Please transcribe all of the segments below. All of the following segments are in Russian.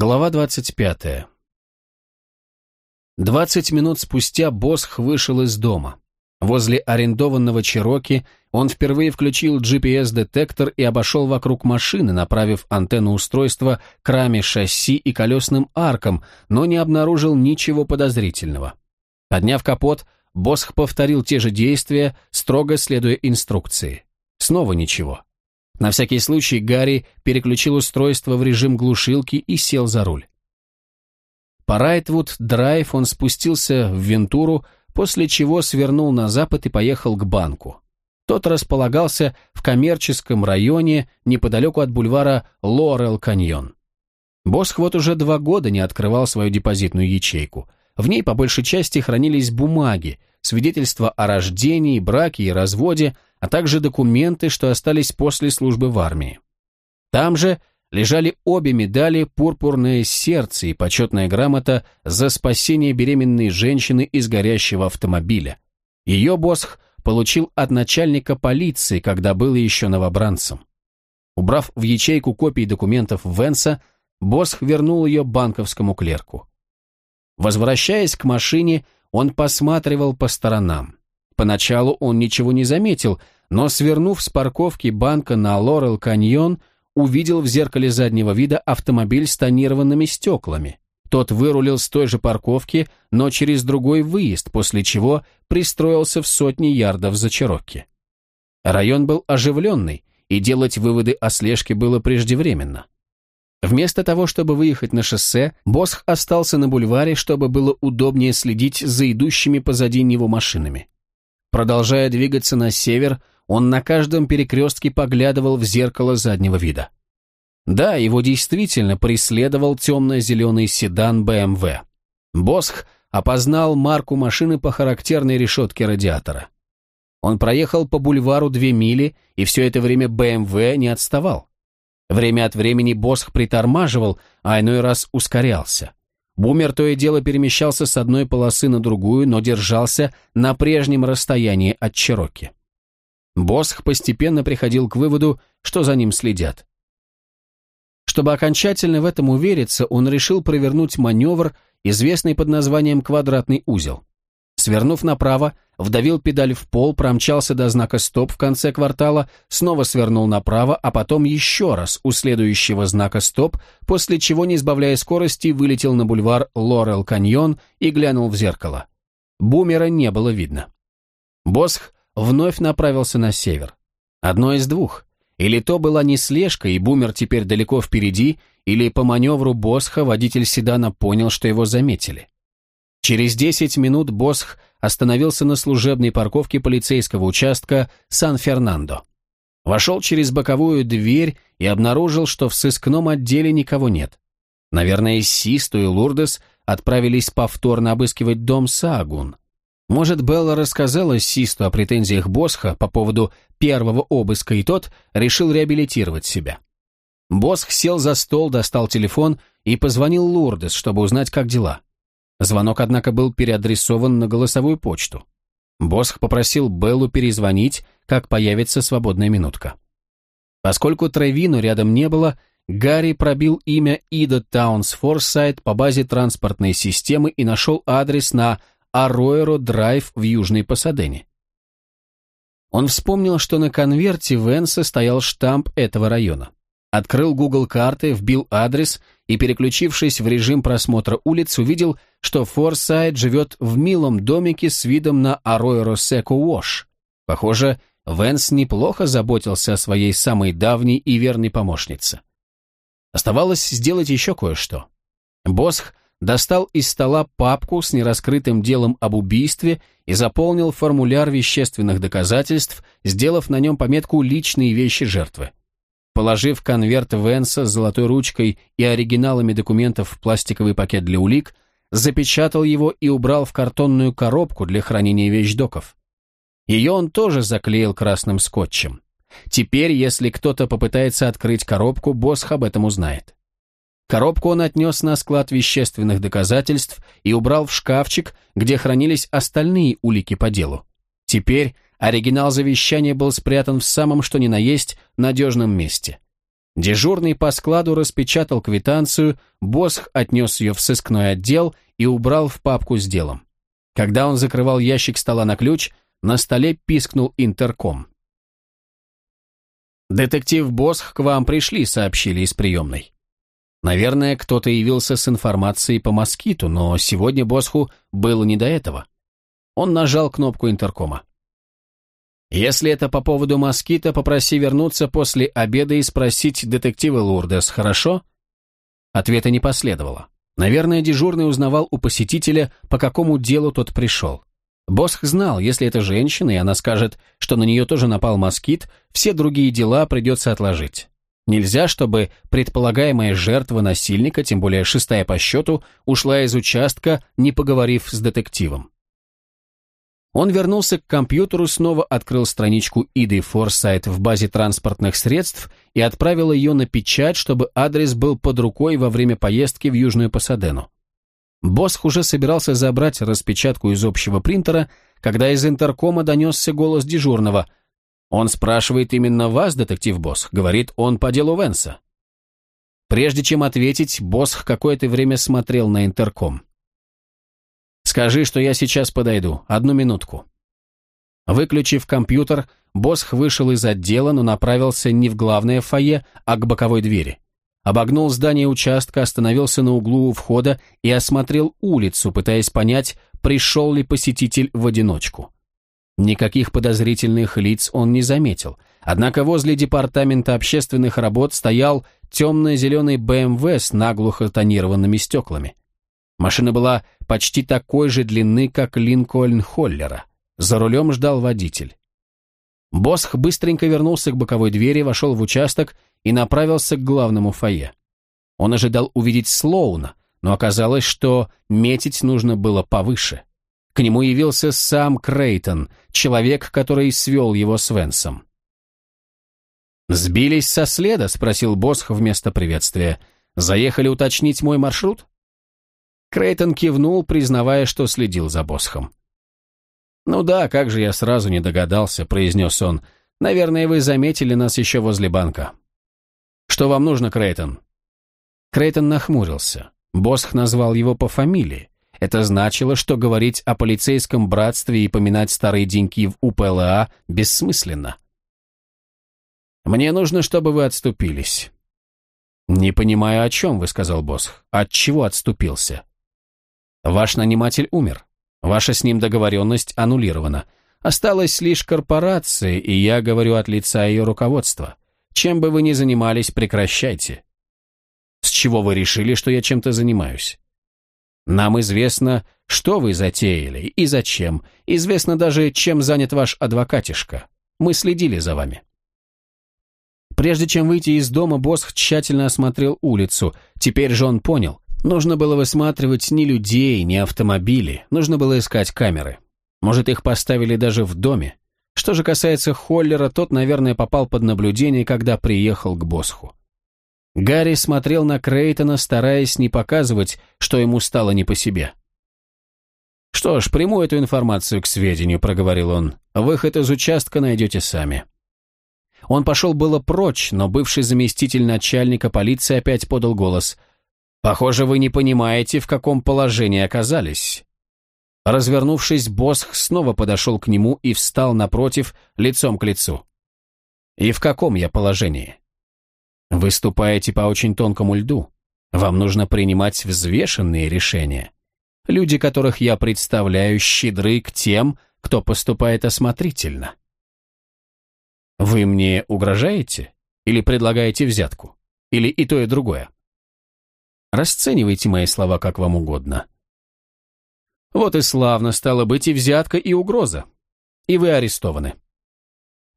Глава 25. Двадцать минут спустя Босх вышел из дома. Возле арендованного Чироки он впервые включил GPS-детектор и обошел вокруг машины, направив антенну устройства к раме шасси и колесным аркам, но не обнаружил ничего подозрительного. Подняв капот, Босх повторил те же действия, строго следуя инструкции. Снова ничего. На всякий случай Гарри переключил устройство в режим глушилки и сел за руль. По Райтвуд-драйв он спустился в Вентуру, после чего свернул на запад и поехал к банку. Тот располагался в коммерческом районе неподалеку от бульвара Лорел-Каньон. Босх вот уже два года не открывал свою депозитную ячейку. В ней по большей части хранились бумаги, свидетельства о рождении, браке и разводе, а также документы, что остались после службы в армии. Там же лежали обе медали «Пурпурное сердце» и почетная грамота за спасение беременной женщины из горящего автомобиля. Ее Босх получил от начальника полиции, когда был еще новобранцем. Убрав в ячейку копии документов Венса, Босх вернул ее банковскому клерку. Возвращаясь к машине, он посматривал по сторонам. Поначалу он ничего не заметил, но, свернув с парковки банка на Лорел-Каньон, увидел в зеркале заднего вида автомобиль с тонированными стеклами. Тот вырулил с той же парковки, но через другой выезд, после чего пристроился в сотни ярдов за Чирокки. Район был оживленный, и делать выводы о слежке было преждевременно. Вместо того, чтобы выехать на шоссе, Босх остался на бульваре, чтобы было удобнее следить за идущими позади него машинами. Продолжая двигаться на север, он на каждом перекрестке поглядывал в зеркало заднего вида. Да, его действительно преследовал темно-зеленый седан BMW. Босх опознал марку машины по характерной решетке радиатора. Он проехал по бульвару две мили, и все это время BMW не отставал. Время от времени Босх притормаживал, а иной раз ускорялся. Бумер то и дело перемещался с одной полосы на другую, но держался на прежнем расстоянии от Чероки. Босх постепенно приходил к выводу, что за ним следят. Чтобы окончательно в этом увериться, он решил провернуть маневр, известный под названием «квадратный узел». Свернув направо, вдавил педаль в пол, промчался до знака «Стоп» в конце квартала, снова свернул направо, а потом еще раз у следующего знака «Стоп», после чего, не сбавляя скорости, вылетел на бульвар Лорел-Каньон и глянул в зеркало. Бумера не было видно. Босх вновь направился на север. Одно из двух. Или то была не слежка, и бумер теперь далеко впереди, или по маневру Босха водитель седана понял, что его заметили. Через 10 минут Босх остановился на служебной парковке полицейского участка Сан-Фернандо. Вошел через боковую дверь и обнаружил, что в сыскном отделе никого нет. Наверное, Систу и Лурдес отправились повторно обыскивать дом Саагун. Может, Белла рассказала Систу о претензиях Босха по поводу первого обыска, и тот решил реабилитировать себя. Босх сел за стол, достал телефон и позвонил Лурдес, чтобы узнать, как дела. Звонок, однако, был переадресован на голосовую почту. Босх попросил Беллу перезвонить, как появится свободная минутка. Поскольку Тревину рядом не было, Гарри пробил имя Ида Таунс Форсайт по базе транспортной системы и нашел адрес на Ароэро Драйв в Южной Пасадене. Он вспомнил, что на конверте Венса стоял штамп этого района. Открыл Google карты, вбил адрес и, переключившись в режим просмотра улиц, увидел, что Форсайт живет в милом домике с видом на Ароэро Секо Уош. Похоже, Венс неплохо заботился о своей самой давней и верной помощнице. Оставалось сделать еще кое-что. Босх достал из стола папку с нераскрытым делом об убийстве и заполнил формуляр вещественных доказательств, сделав на нем пометку «Личные вещи жертвы». Положив конверт Венса с золотой ручкой и оригиналами документов в пластиковый пакет для улик, запечатал его и убрал в картонную коробку для хранения вещдоков. Ее он тоже заклеил красным скотчем. Теперь, если кто-то попытается открыть коробку, Босх об этом узнает. Коробку он отнес на склад вещественных доказательств и убрал в шкафчик, где хранились остальные улики по делу. Теперь Оригинал завещания был спрятан в самом что ни на есть надежном месте. Дежурный по складу распечатал квитанцию, Босх отнес ее в сыскной отдел и убрал в папку с делом. Когда он закрывал ящик стола на ключ, на столе пискнул интерком. «Детектив Босх к вам пришли», — сообщили из приемной. Наверное, кто-то явился с информацией по москиту, но сегодня Босху было не до этого. Он нажал кнопку интеркома. «Если это по поводу москита, попроси вернуться после обеда и спросить детектива Лурдес, хорошо?» Ответа не последовало. Наверное, дежурный узнавал у посетителя, по какому делу тот пришел. Босх знал, если это женщина, и она скажет, что на нее тоже напал москит, все другие дела придется отложить. Нельзя, чтобы предполагаемая жертва насильника, тем более шестая по счету, ушла из участка, не поговорив с детективом. Он вернулся к компьютеру, снова открыл страничку Иды Форсайт в базе транспортных средств и отправил ее на печать, чтобы адрес был под рукой во время поездки в Южную Пасадену. Босх уже собирался забрать распечатку из общего принтера, когда из интеркома донесся голос дежурного. «Он спрашивает именно вас, детектив Босх», — говорит он по делу Венса. Прежде чем ответить, Босх какое-то время смотрел на интерком. «Скажи, что я сейчас подойду. Одну минутку». Выключив компьютер, Босх вышел из отдела, но направился не в главное фойе, а к боковой двери обогнул здание участка, остановился на углу у входа и осмотрел улицу, пытаясь понять, пришел ли посетитель в одиночку. Никаких подозрительных лиц он не заметил, однако возле департамента общественных работ стоял темно-зеленый БМВ с наглухо тонированными стеклами. Машина была почти такой же длины, как Линкольн Холлера. За рулем ждал водитель. Босх быстренько вернулся к боковой двери, вошел в участок и направился к главному фойе. Он ожидал увидеть Слоуна, но оказалось, что метить нужно было повыше. К нему явился сам Крейтон, человек, который свел его с Венсом. «Сбились со следа?» — спросил Босх вместо приветствия. «Заехали уточнить мой маршрут?» Крейтон кивнул, признавая, что следил за Босхом. «Ну да, как же я сразу не догадался», — произнес он. «Наверное, вы заметили нас еще возле банка». «Что вам нужно, Крейтон?» Крейтон нахмурился. Босх назвал его по фамилии. Это значило, что говорить о полицейском братстве и поминать старые деньки в УПЛА бессмысленно. «Мне нужно, чтобы вы отступились». «Не понимаю, о чем вы», — сказал Босх. «От чего отступился?» «Ваш наниматель умер. Ваша с ним договоренность аннулирована. Осталась лишь корпорация, и я говорю от лица ее руководства. Чем бы вы ни занимались, прекращайте. С чего вы решили, что я чем-то занимаюсь? Нам известно, что вы затеяли и зачем. Известно даже, чем занят ваш адвокатишка. Мы следили за вами. Прежде чем выйти из дома, Босх тщательно осмотрел улицу. Теперь же он понял. Нужно было высматривать ни людей, ни автомобили. Нужно было искать камеры. Может, их поставили даже в доме. Что же касается Холлера, тот, наверное, попал под наблюдение, когда приехал к Босху. Гарри смотрел на Крейтона, стараясь не показывать, что ему стало не по себе. «Что ж, приму эту информацию к сведению», — проговорил он. «Выход из участка найдете сами». Он пошел было прочь, но бывший заместитель начальника полиции опять подал голос. «Похоже, вы не понимаете, в каком положении оказались. Развернувшись, Босх снова подошел к нему и встал напротив, лицом к лицу. «И в каком я положении?» «Вы ступаете по очень тонкому льду. Вам нужно принимать взвешенные решения. Люди, которых я представляю, щедры к тем, кто поступает осмотрительно». «Вы мне угрожаете? Или предлагаете взятку? Или и то, и другое?» Расценивайте мои слова как вам угодно. Вот и славно стало быть и взятка, и угроза. И вы арестованы.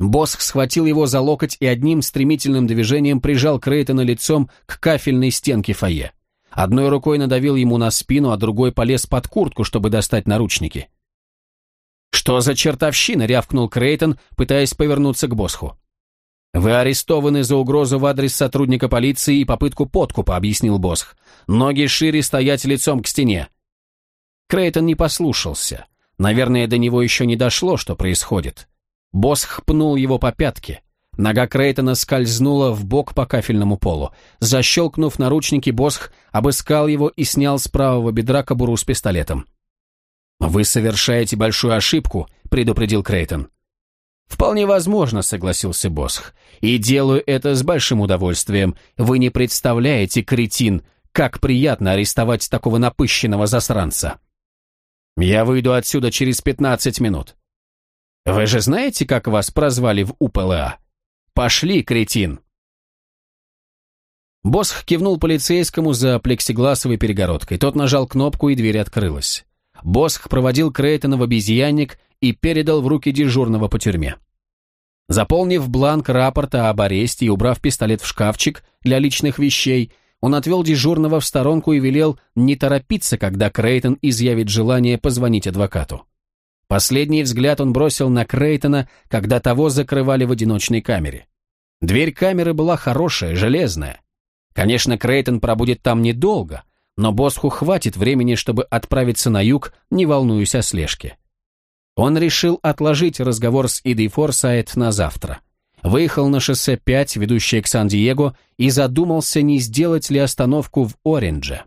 Босх схватил его за локоть и одним стремительным движением прижал Крейтона лицом к кафельной стенке фойе. Одной рукой надавил ему на спину, а другой полез под куртку, чтобы достать наручники. «Что за чертовщина?» — рявкнул Крейтон, пытаясь повернуться к Босху. «Вы арестованы за угрозу в адрес сотрудника полиции и попытку подкупа», — объяснил Босх. «Ноги шире стоять лицом к стене. Крейтон не послушался. Наверное, до него еще не дошло, что происходит. Босх пнул его по пятке. Нога Крейтона скользнула в бок по кафельному полу. Защелкнув наручники, Босх обыскал его и снял с правого бедра кобуру с пистолетом. «Вы совершаете большую ошибку», — предупредил Крейтон. «Вполне возможно», — согласился Босх. «И делаю это с большим удовольствием. Вы не представляете, кретин, как приятно арестовать такого напыщенного засранца». «Я выйду отсюда через пятнадцать минут». «Вы же знаете, как вас прозвали в УПЛА?» «Пошли, кретин!» Босх кивнул полицейскому за плексигласовой перегородкой. Тот нажал кнопку, и дверь открылась. Босх проводил Крейтона в обезьянник и передал в руки дежурного по тюрьме. Заполнив бланк рапорта об аресте и убрав пистолет в шкафчик для личных вещей, он отвел дежурного в сторонку и велел не торопиться, когда Крейтон изъявит желание позвонить адвокату. Последний взгляд он бросил на Крейтона, когда того закрывали в одиночной камере. Дверь камеры была хорошая, железная. Конечно, Крейтон пробудет там недолго, но Босху хватит времени, чтобы отправиться на юг, не волнуясь о слежке. Он решил отложить разговор с Идой Форсайт на завтра. Выехал на шоссе 5, ведущее к Сан-Диего, и задумался, не сделать ли остановку в Ориндже.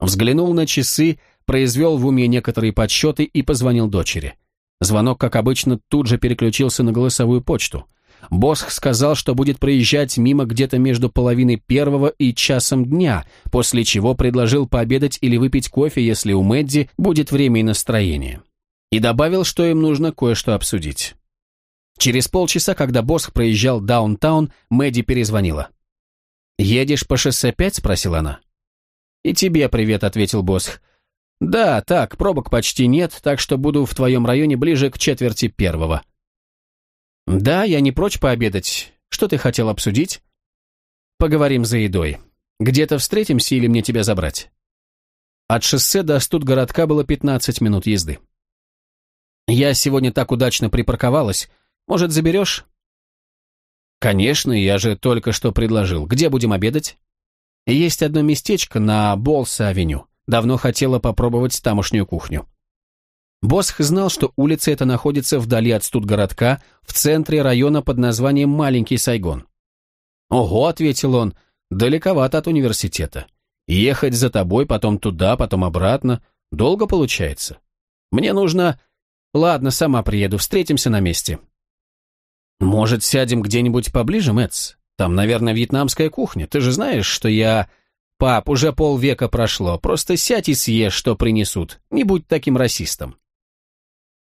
Взглянул на часы, произвел в уме некоторые подсчеты и позвонил дочери. Звонок, как обычно, тут же переключился на голосовую почту. Босх сказал, что будет проезжать мимо где-то между половиной первого и часом дня, после чего предложил пообедать или выпить кофе, если у Мэдди будет время и настроение. И добавил, что им нужно кое-что обсудить. Через полчаса, когда Босх проезжал даунтаун, Мэдди перезвонила. «Едешь по шоссе 5?» – спросила она. «И тебе привет», – ответил Босх. «Да, так, пробок почти нет, так что буду в твоем районе ближе к четверти первого». «Да, я не прочь пообедать. Что ты хотел обсудить?» «Поговорим за едой. Где-то встретимся или мне тебя забрать?» От шоссе до студгородка было 15 минут езды. «Я сегодня так удачно припарковалась. Может, заберешь?» «Конечно, я же только что предложил. Где будем обедать?» «Есть одно местечко на Болса-авеню. Давно хотела попробовать тамошнюю кухню. Босх знал, что улица эта находится вдали от студгородка, в центре района под названием Маленький Сайгон. «Ого», — ответил он, — «далековато от университета. Ехать за тобой, потом туда, потом обратно. Долго получается. Мне нужно... Ладно, сама приеду, встретимся на месте». «Может, сядем где-нибудь поближе, Мэтс? Там, наверное, вьетнамская кухня. Ты же знаешь, что я «Пап, уже полвека прошло, просто сядь и съешь, что принесут, не будь таким расистом».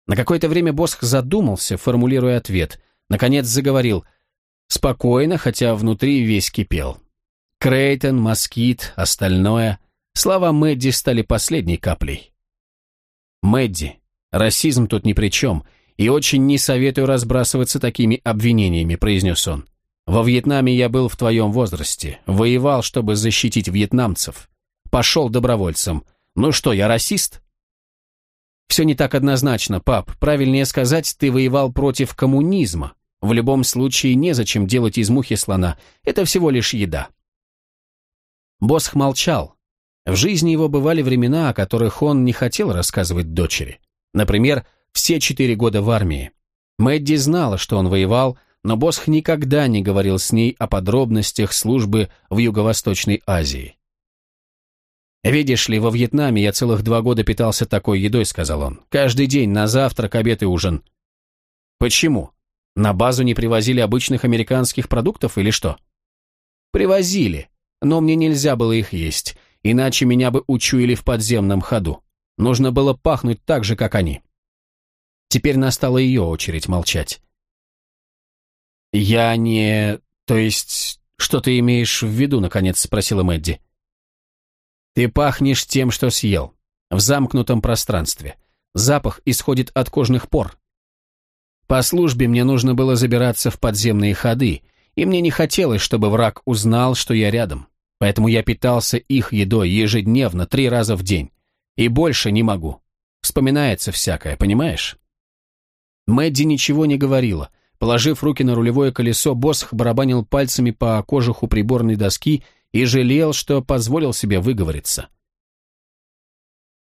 На какое-то время Босх задумался, формулируя ответ. Наконец заговорил. Спокойно, хотя внутри весь кипел. Крейтон, москит, остальное. Слова Мэдди стали последней каплей. «Мэдди, расизм тут ни при чем, и очень не советую разбрасываться такими обвинениями», произнес он. Во Вьетнаме я был в твоем возрасте, воевал, чтобы защитить вьетнамцев. Пошел добровольцем. Ну что, я расист? Все не так однозначно, пап. Правильнее сказать, ты воевал против коммунизма. В любом случае, незачем делать из мухи слона. Это всего лишь еда. Босх молчал. В жизни его бывали времена, о которых он не хотел рассказывать дочери. Например, все четыре года в армии. Мэдди знала, что он воевал, но Босх никогда не говорил с ней о подробностях службы в Юго-Восточной Азии. «Видишь ли, во Вьетнаме я целых два года питался такой едой», — сказал он. «Каждый день, на завтрак, обед и ужин». «Почему? На базу не привозили обычных американских продуктов или что?» «Привозили, но мне нельзя было их есть, иначе меня бы учуяли в подземном ходу. Нужно было пахнуть так же, как они». Теперь настала ее очередь молчать. «Я не... То есть, что ты имеешь в виду?» — наконец спросила Мэдди. «Ты пахнешь тем, что съел. В замкнутом пространстве. Запах исходит от кожных пор. По службе мне нужно было забираться в подземные ходы, и мне не хотелось, чтобы враг узнал, что я рядом. Поэтому я питался их едой ежедневно, три раза в день. И больше не могу. Вспоминается всякое, понимаешь?» Мэдди ничего не говорила — Положив руки на рулевое колесо, Босх барабанил пальцами по кожуху приборной доски и жалел, что позволил себе выговориться.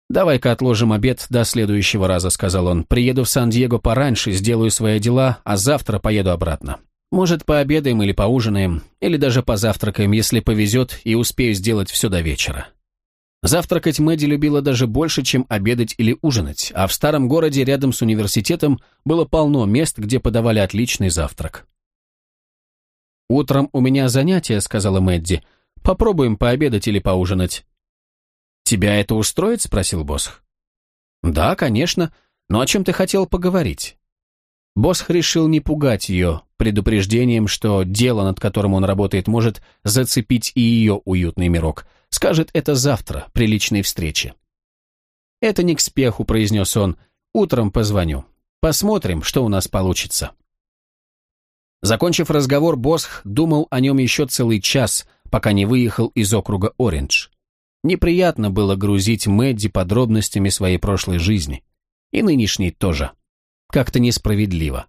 «Давай-ка отложим обед до следующего раза», — сказал он. «Приеду в Сан-Диего пораньше, сделаю свои дела, а завтра поеду обратно. Может, пообедаем или поужинаем, или даже позавтракаем, если повезет, и успею сделать все до вечера. Завтракать Мэдди любила даже больше, чем обедать или ужинать, а в старом городе рядом с университетом было полно мест, где подавали отличный завтрак. «Утром у меня занятие», — сказала Мэдди. «Попробуем пообедать или поужинать». «Тебя это устроит?» — спросил Босх. «Да, конечно. Но о чем ты хотел поговорить?» Босх решил не пугать ее предупреждением, что дело, над которым он работает, может зацепить и ее уютный мирок. Скажет это завтра, при личной встрече. «Это не к спеху», — произнес он. «Утром позвоню. Посмотрим, что у нас получится». Закончив разговор, Босх думал о нем еще целый час, пока не выехал из округа Ориндж. Неприятно было грузить Мэдди подробностями своей прошлой жизни. И нынешней тоже. Как-то несправедливо.